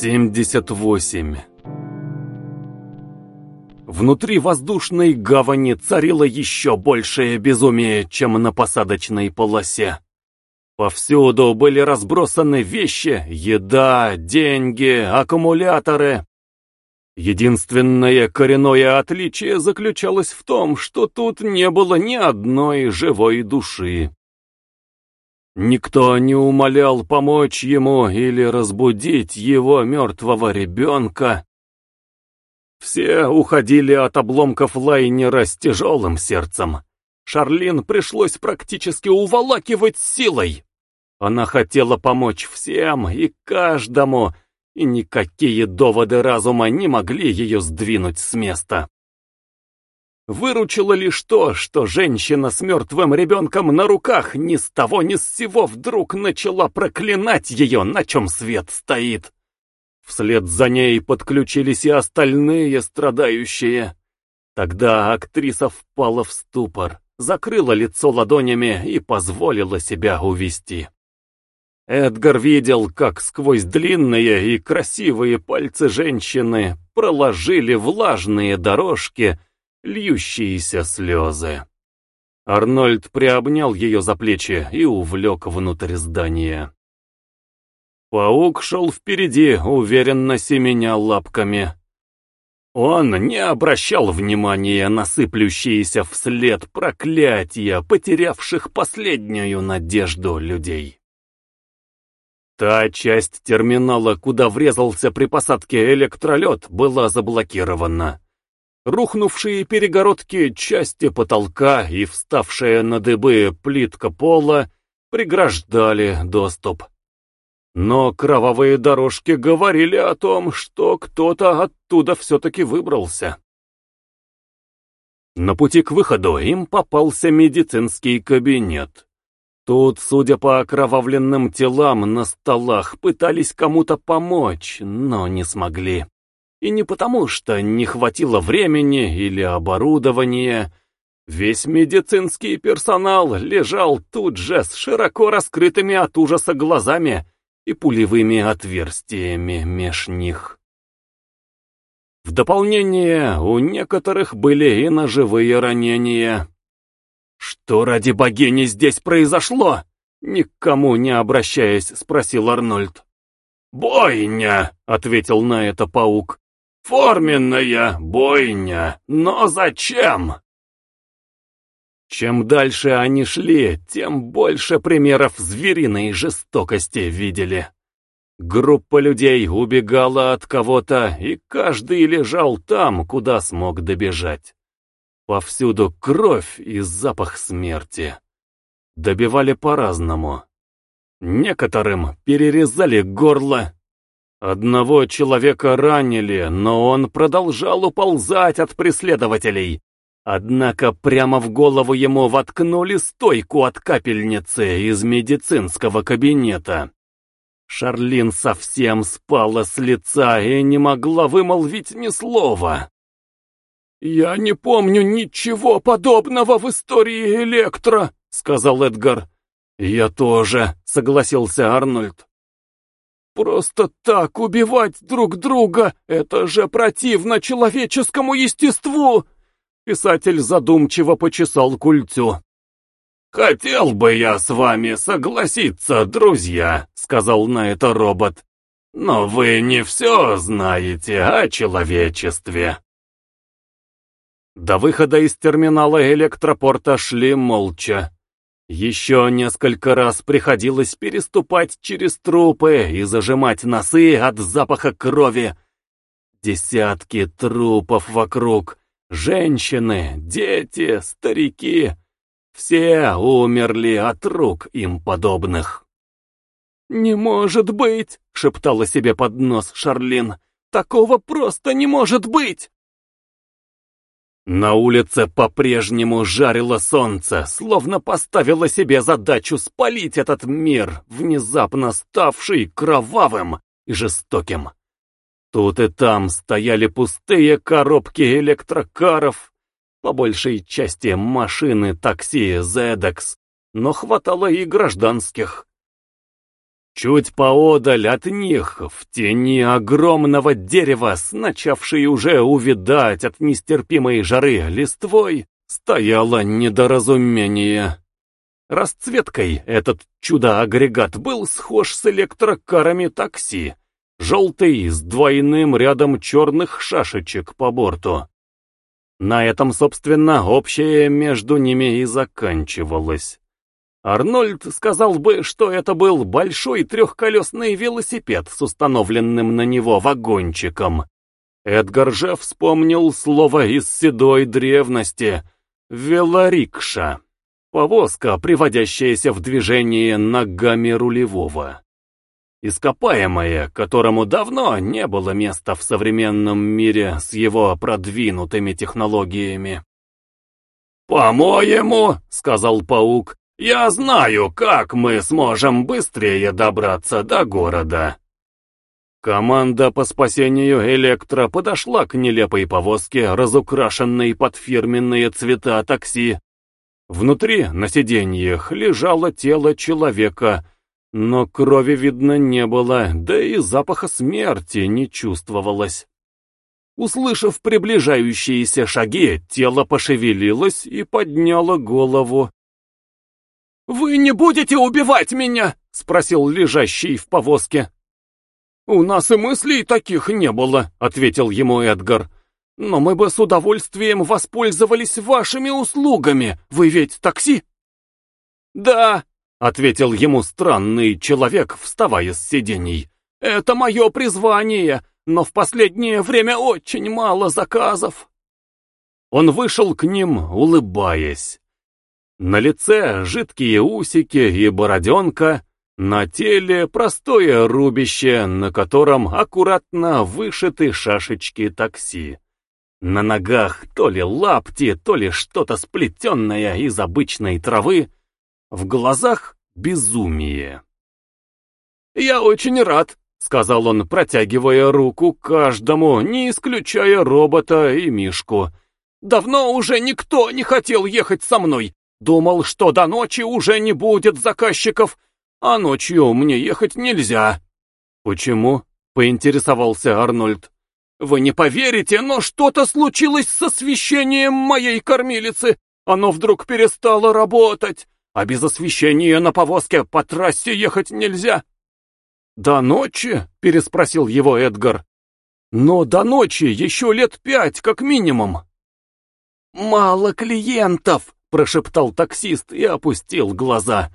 78 Внутри воздушной гавани царило еще большее безумие, чем на посадочной полосе. Повсюду были разбросаны вещи, еда, деньги, аккумуляторы. Единственное коренное отличие заключалось в том, что тут не было ни одной живой души. Никто не умолял помочь ему или разбудить его мертвого ребенка. Все уходили от обломков лайнера с тяжелым сердцем. Шарлин пришлось практически уволакивать силой. Она хотела помочь всем и каждому, и никакие доводы разума не могли ее сдвинуть с места. Выручило лишь то, что женщина с мертвым ребенком на руках ни с того ни с сего вдруг начала проклинать ее, на чем свет стоит. Вслед за ней подключились и остальные страдающие. Тогда актриса впала в ступор, закрыла лицо ладонями и позволила себя увести. Эдгар видел, как сквозь длинные и красивые пальцы женщины проложили влажные дорожки, льющиеся слезы. Арнольд приобнял ее за плечи и увлек внутрь здания. Паук шел впереди, уверенно семеня лапками. Он не обращал внимания на сыплющиеся вслед проклятия, потерявших последнюю надежду людей. Та часть терминала, куда врезался при посадке электролет, была заблокирована. Рухнувшие перегородки части потолка и вставшая на дыбы плитка пола преграждали доступ. Но кровавые дорожки говорили о том, что кто-то оттуда все-таки выбрался. На пути к выходу им попался медицинский кабинет. Тут, судя по окровавленным телам на столах, пытались кому-то помочь, но не смогли. И не потому, что не хватило времени или оборудования. Весь медицинский персонал лежал тут же с широко раскрытыми от ужаса глазами и пулевыми отверстиями меж них. В дополнение у некоторых были и ножевые ранения. «Что ради богини здесь произошло?» Никому не обращаясь, спросил Арнольд. «Бойня!» — ответил на это паук. Форменная бойня, но зачем? Чем дальше они шли, тем больше примеров звериной жестокости видели. Группа людей убегала от кого-то, и каждый лежал там, куда смог добежать. Повсюду кровь и запах смерти. Добивали по-разному. Некоторым перерезали горло, Одного человека ранили, но он продолжал уползать от преследователей. Однако прямо в голову ему воткнули стойку от капельницы из медицинского кабинета. Шарлин совсем спала с лица и не могла вымолвить ни слова. «Я не помню ничего подобного в истории Электро», — сказал Эдгар. «Я тоже», — согласился Арнольд. Просто так убивать друг друга — это же противно человеческому естеству!» Писатель задумчиво почесал культю. «Хотел бы я с вами согласиться, друзья», — сказал на это робот. «Но вы не все знаете о человечестве». До выхода из терминала электропорта шли молча. Еще несколько раз приходилось переступать через трупы и зажимать носы от запаха крови. Десятки трупов вокруг, женщины, дети, старики. Все умерли от рук им подобных. «Не может быть!» — шептала себе под нос Шарлин. «Такого просто не может быть!» На улице по-прежнему жарило солнце, словно поставило себе задачу спалить этот мир, внезапно ставший кровавым и жестоким. Тут и там стояли пустые коробки электрокаров, по большей части машины такси ZX, но хватало и гражданских. Чуть поодаль от них, в тени огромного дерева, с начавшей уже увидать от нестерпимой жары листвой, стояло недоразумение. Расцветкой этот чудо-агрегат был схож с электрокарами такси, желтый с двойным рядом черных шашечек по борту. На этом, собственно, общее между ними и заканчивалось. Арнольд сказал бы, что это был большой трехколесный велосипед с установленным на него вагончиком. Эдгар же вспомнил слово из седой древности «велорикша». Повозка, приводящаяся в движение ногами рулевого. Ископаемое, которому давно не было места в современном мире с его продвинутыми технологиями. «По-моему, — сказал паук, — я знаю, как мы сможем быстрее добраться до города». Команда по спасению Электро подошла к нелепой повозке, разукрашенной под фирменные цвета такси, Внутри, на сиденьях, лежало тело человека, но крови видно не было, да и запаха смерти не чувствовалось. Услышав приближающиеся шаги, тело пошевелилось и подняло голову. «Вы не будете убивать меня?» — спросил лежащий в повозке. «У нас и мыслей таких не было», — ответил ему Эдгар. Но мы бы с удовольствием воспользовались вашими услугами. Вы ведь такси?» «Да», — ответил ему странный человек, вставая с сидений. «Это мое призвание, но в последнее время очень мало заказов». Он вышел к ним, улыбаясь. На лице жидкие усики и бороденка, на теле простое рубище, на котором аккуратно вышиты шашечки такси. На ногах то ли лапти, то ли что-то сплетенное из обычной травы. В глазах безумие. «Я очень рад», — сказал он, протягивая руку каждому, не исключая робота и Мишку. «Давно уже никто не хотел ехать со мной. Думал, что до ночи уже не будет заказчиков, а ночью мне ехать нельзя». «Почему?» — поинтересовался Арнольд. Вы не поверите, но что-то случилось с освещением моей кормилицы. Оно вдруг перестало работать, а без освещения на повозке по трассе ехать нельзя. «До ночи?» — переспросил его Эдгар. «Но до ночи еще лет пять, как минимум». «Мало клиентов», — прошептал таксист и опустил глаза,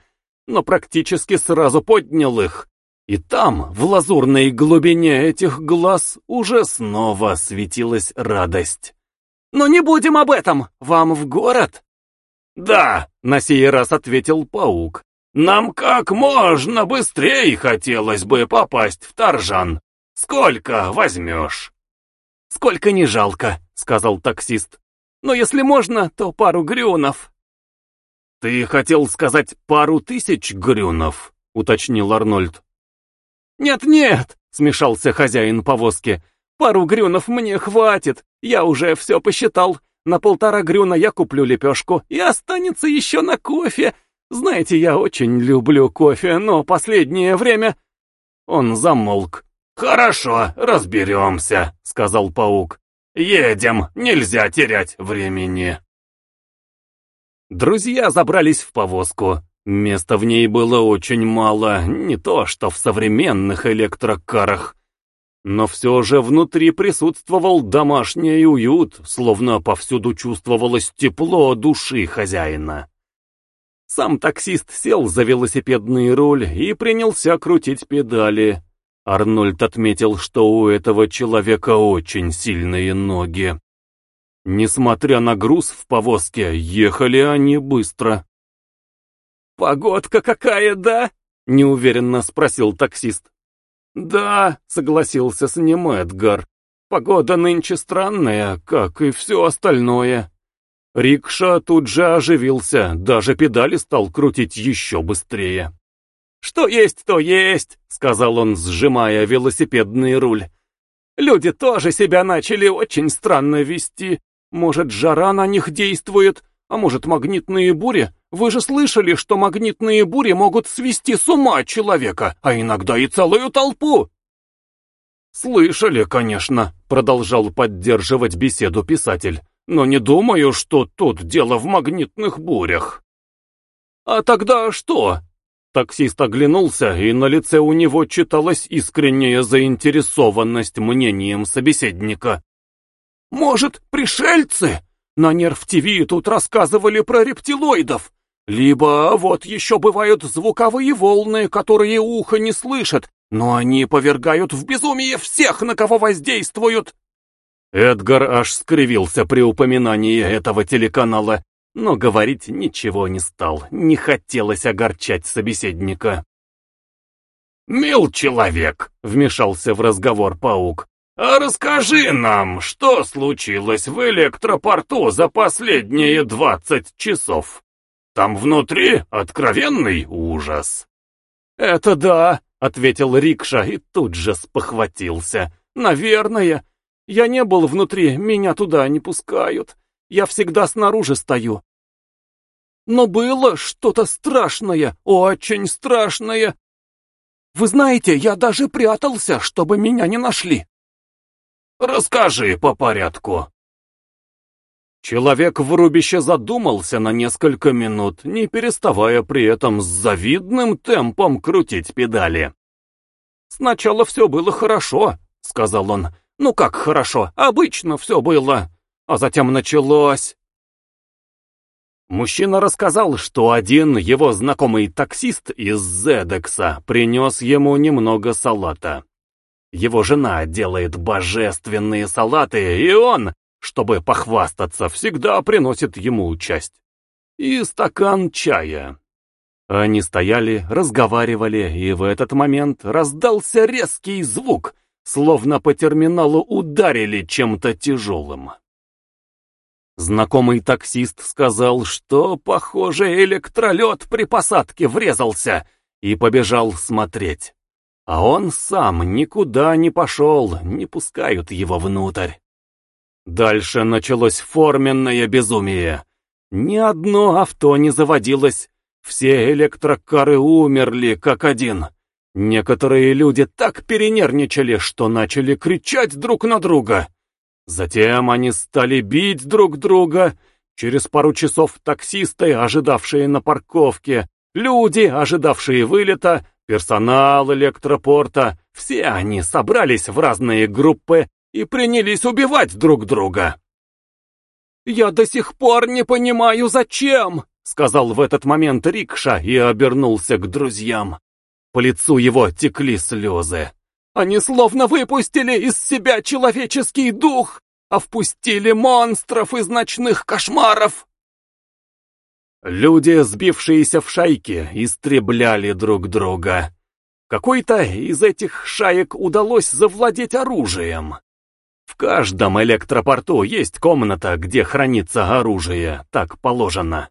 но практически сразу поднял их. И там, в лазурной глубине этих глаз, уже снова светилась радость. «Но не будем об этом! Вам в город?» «Да», — на сей раз ответил паук. «Нам как можно быстрее хотелось бы попасть в Таржан. Сколько возьмешь?» «Сколько не жалко», — сказал таксист. «Но если можно, то пару грюнов». «Ты хотел сказать пару тысяч грюнов?» — уточнил Арнольд. «Нет-нет!» — смешался хозяин повозки. «Пару грюнов мне хватит, я уже все посчитал. На полтора грюна я куплю лепешку, и останется еще на кофе. Знаете, я очень люблю кофе, но последнее время...» Он замолк. «Хорошо, разберемся», — сказал паук. «Едем, нельзя терять времени». Друзья забрались в повозку. Места в ней было очень мало, не то что в современных электрокарах. Но все же внутри присутствовал домашний уют, словно повсюду чувствовалось тепло души хозяина. Сам таксист сел за велосипедный руль и принялся крутить педали. Арнольд отметил, что у этого человека очень сильные ноги. Несмотря на груз в повозке, ехали они быстро. «Погодка какая, да?» — неуверенно спросил таксист. «Да», — согласился с ним Эдгар. «Погода нынче странная, как и все остальное». Рикша тут же оживился, даже педали стал крутить еще быстрее. «Что есть, то есть», — сказал он, сжимая велосипедный руль. «Люди тоже себя начали очень странно вести. Может, жара на них действует, а может, магнитные бури? Вы же слышали, что магнитные бури могут свести с ума человека, а иногда и целую толпу?» «Слышали, конечно», — продолжал поддерживать беседу писатель, «но не думаю, что тут дело в магнитных бурях». «А тогда что?» Таксист оглянулся, и на лице у него читалась искренняя заинтересованность мнением собеседника. «Может, пришельцы? На Нерв-ТВ тут рассказывали про рептилоидов. Либо вот еще бывают звуковые волны, которые ухо не слышит, но они повергают в безумие всех, на кого воздействуют». Эдгар аж скривился при упоминании этого телеканала но говорить ничего не стал, не хотелось огорчать собеседника. «Мил человек», — вмешался в разговор паук, — «а расскажи нам, что случилось в электропорту за последние двадцать часов? Там внутри откровенный ужас». «Это да», — ответил Рикша и тут же спохватился. «Наверное. Я не был внутри, меня туда не пускают. Я всегда снаружи стою. Но было что-то страшное, очень страшное. Вы знаете, я даже прятался, чтобы меня не нашли. Расскажи по порядку. Человек в рубище задумался на несколько минут, не переставая при этом с завидным темпом крутить педали. «Сначала все было хорошо», — сказал он. «Ну как хорошо, обычно все было. А затем началось. Мужчина рассказал, что один его знакомый таксист из Зедекса принес ему немного салата. Его жена делает божественные салаты, и он, чтобы похвастаться, всегда приносит ему часть. И стакан чая. Они стояли, разговаривали, и в этот момент раздался резкий звук, словно по терминалу ударили чем-то тяжелым. Знакомый таксист сказал, что, похоже, электролет при посадке врезался и побежал смотреть. А он сам никуда не пошел, не пускают его внутрь. Дальше началось форменное безумие. Ни одно авто не заводилось, все электрокары умерли как один. Некоторые люди так перенервничали, что начали кричать друг на друга. Затем они стали бить друг друга. Через пару часов таксисты, ожидавшие на парковке, люди, ожидавшие вылета, персонал электропорта, все они собрались в разные группы и принялись убивать друг друга. «Я до сих пор не понимаю, зачем!» — сказал в этот момент Рикша и обернулся к друзьям. По лицу его текли слезы. Они словно выпустили из себя человеческий дух, а впустили монстров из ночных кошмаров. Люди, сбившиеся в шайки, истребляли друг друга. Какой-то из этих шаек удалось завладеть оружием. В каждом электропорту есть комната, где хранится оружие, так положено.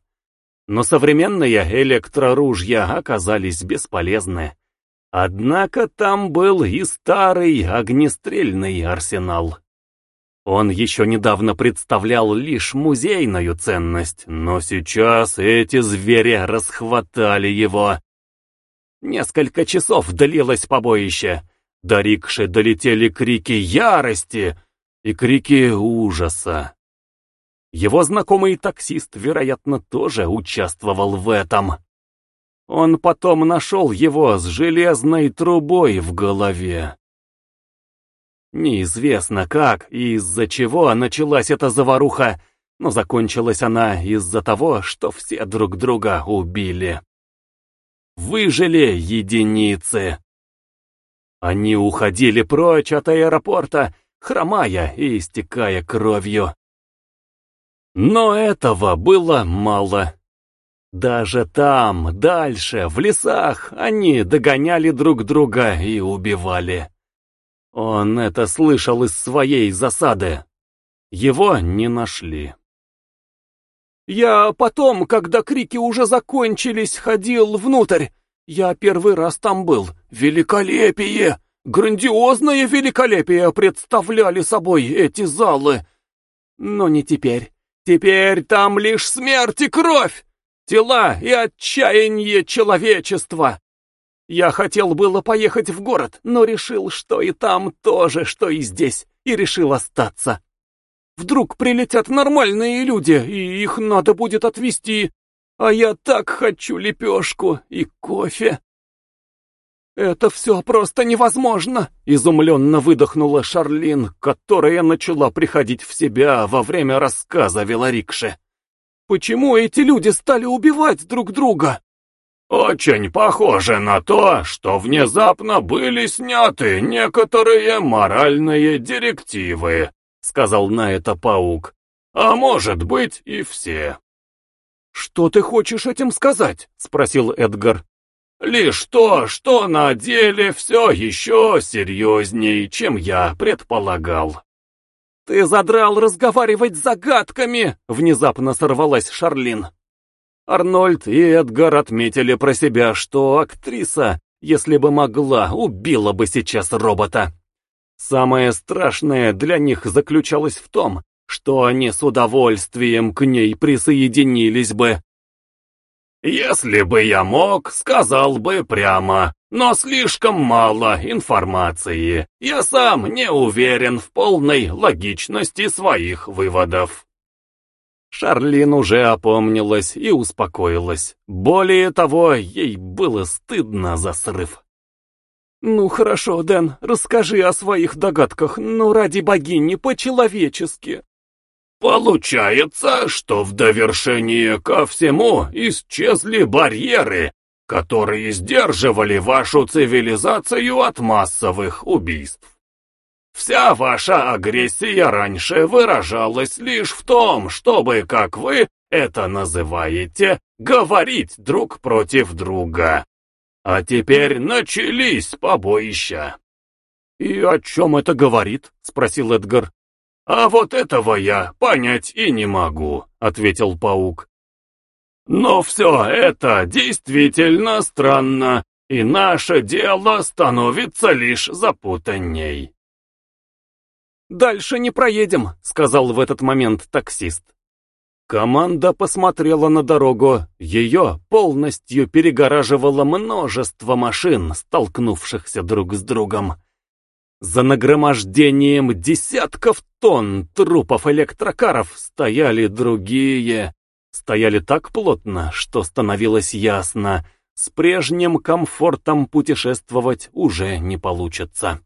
Но современные электроружья оказались бесполезны. Однако там был и старый огнестрельный арсенал. Он еще недавно представлял лишь музейную ценность, но сейчас эти звери расхватали его. Несколько часов длилось побоище. До рикши долетели крики ярости и крики ужаса. Его знакомый таксист, вероятно, тоже участвовал в этом. Он потом нашел его с железной трубой в голове. Неизвестно как и из-за чего началась эта заваруха, но закончилась она из-за того, что все друг друга убили. Выжили единицы. Они уходили прочь от аэропорта, хромая и истекая кровью. Но этого было мало. Даже там, дальше, в лесах, они догоняли друг друга и убивали. Он это слышал из своей засады. Его не нашли. Я потом, когда крики уже закончились, ходил внутрь. Я первый раз там был. Великолепие! Грандиозное великолепие представляли собой эти залы. Но не теперь. Теперь там лишь смерть и кровь. Тела и отчаяние человечества. Я хотел было поехать в город, но решил, что и там тоже, что и здесь, и решил остаться. Вдруг прилетят нормальные люди, и их надо будет отвезти, а я так хочу лепешку и кофе. «Это все просто невозможно!» — изумленно выдохнула Шарлин, которая начала приходить в себя во время рассказа Велорикше. «Почему эти люди стали убивать друг друга?» «Очень похоже на то, что внезапно были сняты некоторые моральные директивы», — сказал на это паук. «А может быть и все». «Что ты хочешь этим сказать?» — спросил Эдгар. Лишь то, что на деле все еще серьезнее, чем я предполагал. «Ты задрал разговаривать загадками!» — внезапно сорвалась Шарлин. Арнольд и Эдгар отметили про себя, что актриса, если бы могла, убила бы сейчас робота. Самое страшное для них заключалось в том, что они с удовольствием к ней присоединились бы, если бы я мог, сказал бы прямо, но слишком мало информации. Я сам не уверен в полной логичности своих выводов. Шарлин уже опомнилась и успокоилась. Более того, ей было стыдно за срыв. «Ну хорошо, Дэн, расскажи о своих догадках, но ради богини по-человечески». Получается, что в довершение ко всему исчезли барьеры, которые сдерживали вашу цивилизацию от массовых убийств. Вся ваша агрессия раньше выражалась лишь в том, чтобы, как вы это называете, говорить друг против друга. А теперь начались побоища. «И о чем это говорит?» — спросил Эдгар. «А вот этого я понять и не могу», — ответил паук. «Но все это действительно странно, и наше дело становится лишь запутанней». «Дальше не проедем», — сказал в этот момент таксист. Команда посмотрела на дорогу, ее полностью перегораживало множество машин, столкнувшихся друг с другом. За нагромождением десятков тонн трупов электрокаров стояли другие. Стояли так плотно, что становилось ясно, с прежним комфортом путешествовать уже не получится.